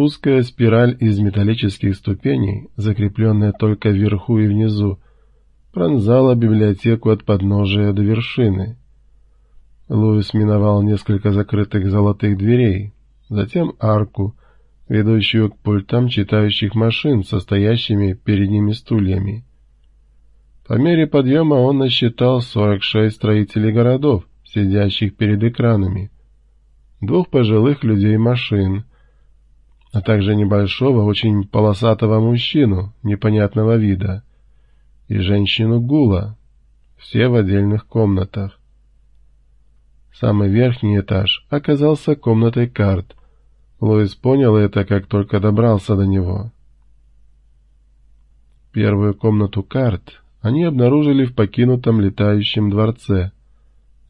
Узкая спираль из металлических ступеней, закрепленная только вверху и внизу, пронзала библиотеку от подножия до вершины. Луис миновал несколько закрытых золотых дверей, затем арку, ведущую к пультам читающих машин, состоящими перед ними стульями. По мере подъема он насчитал 46 строителей городов, сидящих перед экранами, двух пожилых людей машин, а также небольшого, очень полосатого мужчину непонятного вида и женщину Гула, все в отдельных комнатах. Самый верхний этаж оказался комнатой карт. Лоис понял это, как только добрался до него. Первую комнату карт они обнаружили в покинутом летающем дворце.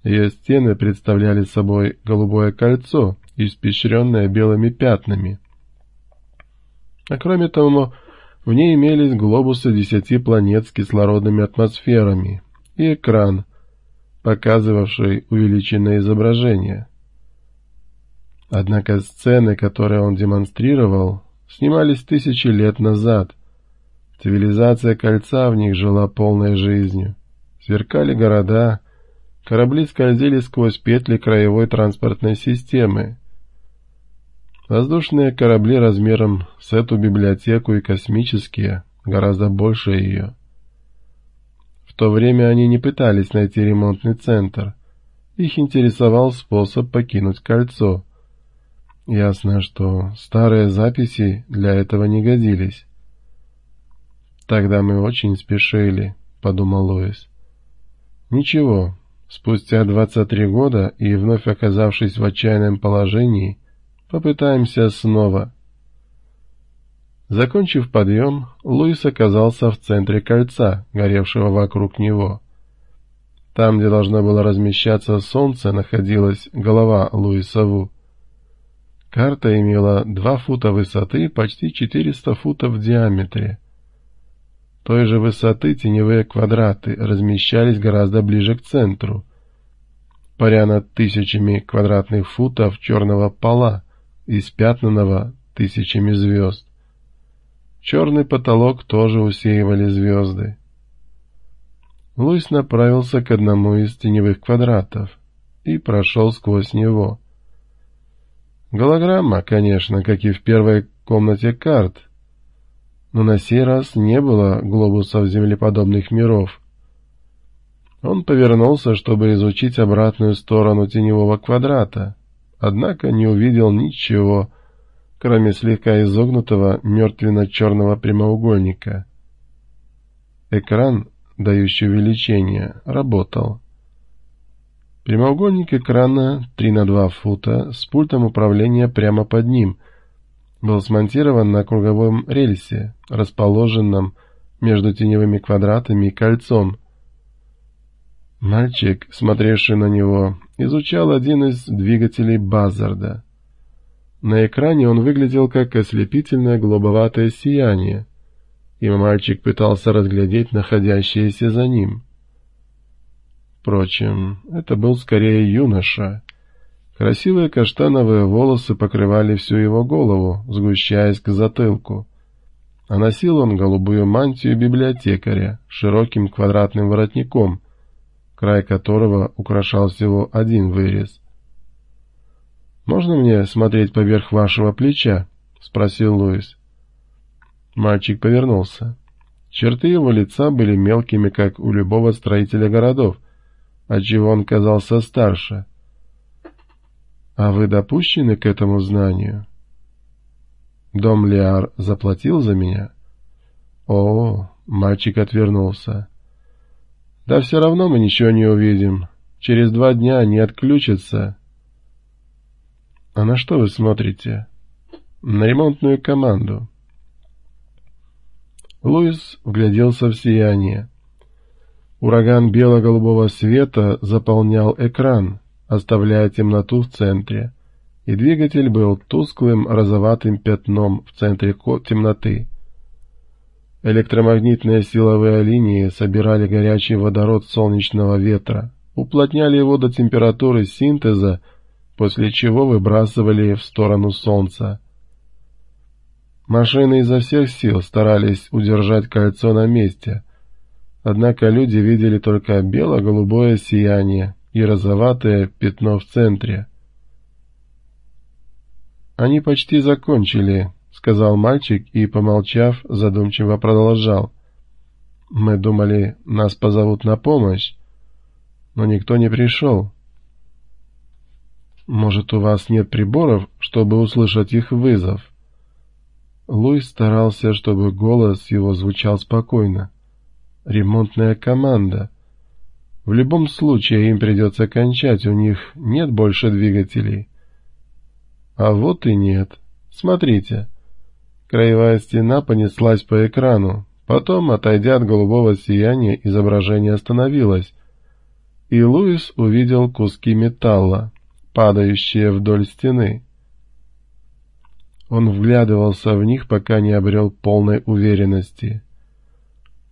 Ее стены представляли собой голубое кольцо, испещренное белыми пятнами. А кроме того, в ней имелись глобусы десяти планет с кислородными атмосферами и экран, показывавший увеличенное изображение. Однако сцены, которые он демонстрировал, снимались тысячи лет назад. Цивилизация кольца в них жила полной жизнью. Сверкали города, корабли скользили сквозь петли краевой транспортной системы. Воздушные корабли размером с эту библиотеку и космические, гораздо больше ее то время они не пытались найти ремонтный центр. Их интересовал способ покинуть кольцо. Ясно, что старые записи для этого не годились. «Тогда мы очень спешили», — подумал Луис. «Ничего, спустя 23 года и вновь оказавшись в отчаянном положении, попытаемся снова». Закончив подъем, Луис оказался в центре кольца, горевшего вокруг него. Там, где должно было размещаться солнце, находилась голова Луиса Ву. Карта имела 2 фута высоты почти 400 футов в диаметре. Той же высоты теневые квадраты размещались гораздо ближе к центру, паря над тысячами квадратных футов черного пола, испятнанного тысячами звезд. Черный потолок тоже усеивали звезды. Луис направился к одному из теневых квадратов и прошел сквозь него. Голограмма, конечно, как и в первой комнате карт, но на сей раз не было глобусов землеподобных миров. Он повернулся, чтобы изучить обратную сторону теневого квадрата, однако не увидел ничего, кроме слегка изогнутого мертвенно-черного прямоугольника. Экран, дающий увеличение, работал. Прямоугольник экрана 3 на 2 фута с пультом управления прямо под ним был смонтирован на круговом рельсе, расположенном между теневыми квадратами и кольцом. Мальчик, смотревший на него, изучал один из двигателей Базарда. На экране он выглядел как ослепительное голубоватое сияние, и мальчик пытался разглядеть находящееся за ним. Впрочем, это был скорее юноша. Красивые каштановые волосы покрывали всю его голову, сгущаясь к затылку. А носил он голубую мантию библиотекаря с широким квадратным воротником, край которого украшал всего один вырез. «Можно мне смотреть поверх вашего плеча?» — спросил Луис. Мальчик повернулся. Черты его лица были мелкими, как у любого строителя городов, отчего он казался старше. «А вы допущены к этому знанию?» «Дом Лиар заплатил за меня?» «О, мальчик отвернулся. Да все равно мы ничего не увидим. Через два дня они отключатся, «А на что вы смотрите?» «На ремонтную команду». Луис вгляделся в сияние. Ураган бело-голубого света заполнял экран, оставляя темноту в центре, и двигатель был тусклым розоватым пятном в центре темноты. Электромагнитные силовые линии собирали горячий водород солнечного ветра, уплотняли его до температуры синтеза после чего выбрасывали в сторону солнца. Машины изо всех сил старались удержать кольцо на месте, однако люди видели только бело-голубое сияние и розоватое пятно в центре. «Они почти закончили», — сказал мальчик и, помолчав, задумчиво продолжал. «Мы думали, нас позовут на помощь, но никто не пришел». «Может, у вас нет приборов, чтобы услышать их вызов?» Луис старался, чтобы голос его звучал спокойно. «Ремонтная команда. В любом случае им придется кончать, у них нет больше двигателей». А вот и нет. Смотрите. Краевая стена понеслась по экрану. Потом, отойдя от голубого сияния, изображение остановилось. И Луис увидел куски металла, падающие вдоль стены. Он вглядывался в них, пока не обрел полной уверенности.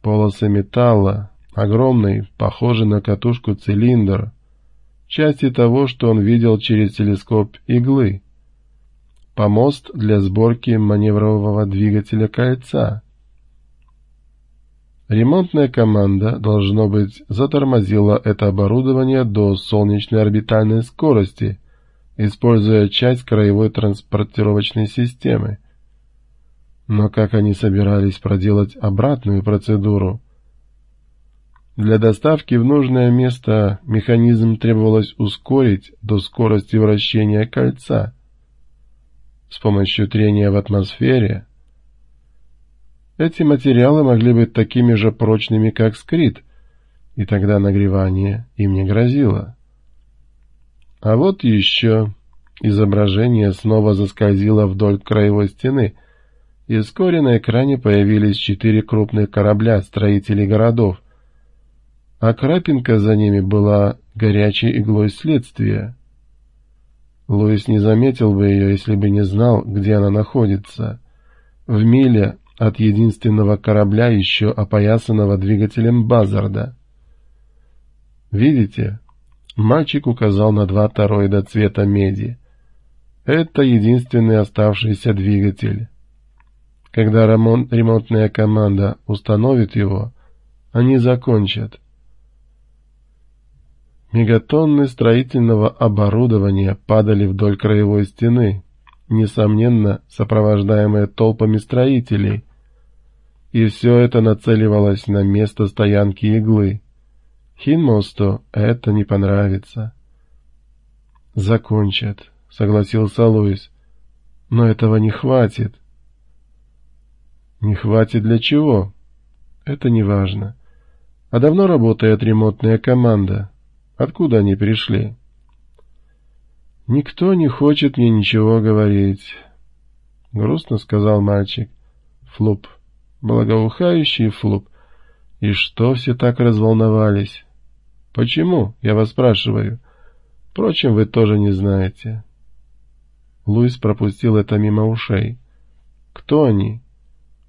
Полосы металла, огромный, похожий на катушку цилиндр, части того, что он видел через телескоп иглы помост для сборки маневрового двигателя кольца. Ремонтная команда, должно быть, затормозила это оборудование до солнечной орбитальной скорости, используя часть краевой транспортировочной системы. Но как они собирались проделать обратную процедуру? Для доставки в нужное место механизм требовалось ускорить до скорости вращения кольца – с помощью трения в атмосфере, эти материалы могли быть такими же прочными, как скрит, и тогда нагревание им не грозило. А вот еще изображение снова заскользило вдоль краевой стены, и вскоре на экране появились четыре крупных корабля строителей городов, а крапинка за ними была горячей иглой следствия. Луис не заметил бы ее, если бы не знал, где она находится. В миле от единственного корабля, еще опоясанного двигателем Базарда. «Видите?» Мальчик указал на два тороида цвета меди. «Это единственный оставшийся двигатель. Когда ремонт, ремонтная команда установит его, они закончат». Мегатонны строительного оборудования падали вдоль краевой стены, несомненно, сопровождаемые толпами строителей, и все это нацеливалось на место стоянки иглы. Хинмосту это не понравится. «Закончат», — согласился Луис, — «но этого не хватит». «Не хватит для чего?» «Это не важно. А давно работает ремонтная команда?» Откуда они пришли? Никто не хочет мне ничего говорить. Грустно сказал мальчик. Флуп. Благоухающий флуп. И что все так разволновались? Почему, я вас спрашиваю? Впрочем, вы тоже не знаете. Луис пропустил это мимо ушей. Кто они?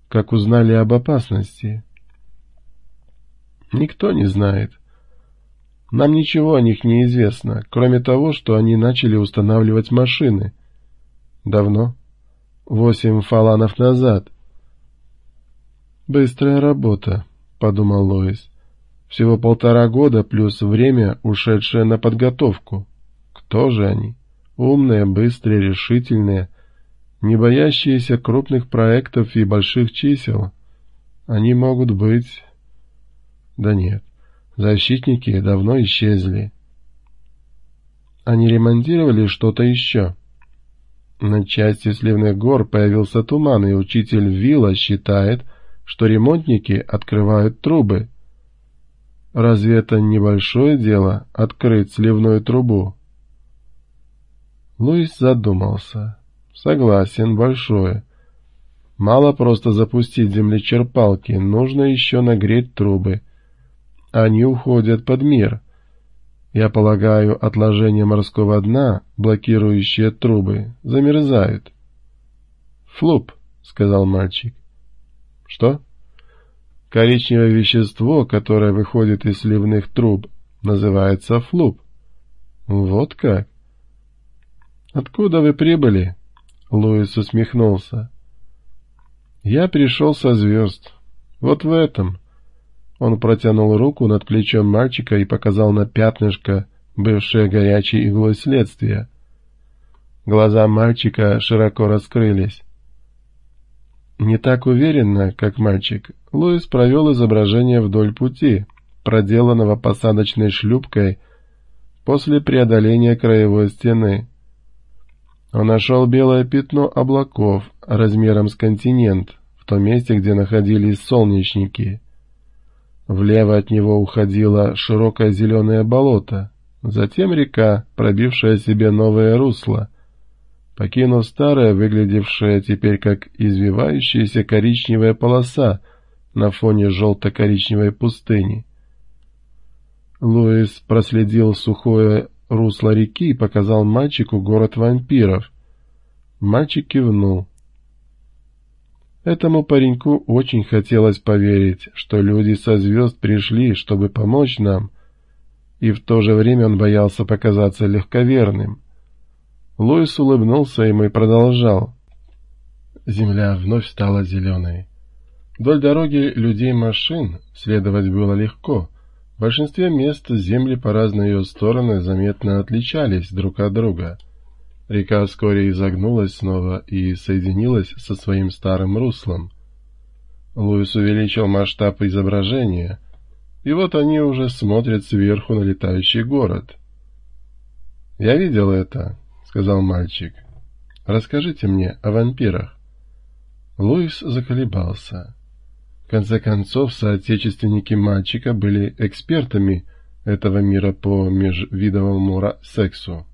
Как узнали об опасности? Никто не знает. Нам ничего о них не известно, кроме того, что они начали устанавливать машины. Давно? Восемь фаланов назад. Быстрая работа, подумал Лоис. Всего полтора года плюс время, ушедшее на подготовку. Кто же они? Умные, быстрые, решительные, не боящиеся крупных проектов и больших чисел. Они могут быть... Да нет, Защитники давно исчезли. Они ремонтировали что-то еще. На части сливных гор появился туман, и учитель Вилла считает, что ремонтники открывают трубы. Разве это небольшое дело — открыть сливную трубу? Луис задумался. Согласен, большое. Мало просто запустить землечерпалки, нужно еще нагреть трубы — они уходят под мир. Я полагаю, отложения морского дна, блокирующие трубы, замерзают. «Флуп», — сказал мальчик. «Что?» «Коричневое вещество, которое выходит из сливных труб, называется флуп». «Вот как?» «Откуда вы прибыли?» Луис усмехнулся. Я пришел со звезд. Вот в этом. Он протянул руку над плечом мальчика и показал на пятнышко, бывшее горячей иглой следствия. Глаза мальчика широко раскрылись. Не так уверенно, как мальчик, Луис провел изображение вдоль пути, проделанного посадочной шлюпкой после преодоления краевой стены. Он нашел белое пятно облаков размером с континент в том месте, где находились солнечники. Влево от него уходило широкое зеленое болото, затем река, пробившая себе новое русло, покинув старое, выглядевшее теперь как извивающаяся коричневая полоса на фоне желто-коричневой пустыни. Луис проследил сухое русло реки и показал мальчику город вампиров. Мальчик кивнул. Этому пареньку очень хотелось поверить, что люди со звезд пришли, чтобы помочь нам, и в то же время он боялся показаться легковерным. Луис улыбнулся ему и продолжал. Земля вновь стала зеленой. Вдоль дороги людей машин следовать было легко. В большинстве мест земли по разные ее стороны заметно отличались друг от друга — Река вскоре изогнулась снова и соединилась со своим старым руслом. Луис увеличил масштаб изображения, и вот они уже смотрят сверху на летающий город. «Я видел это», — сказал мальчик. «Расскажите мне о вампирах». Луис заколебался. В конце концов, соотечественники мальчика были экспертами этого мира по межвидовому сексу.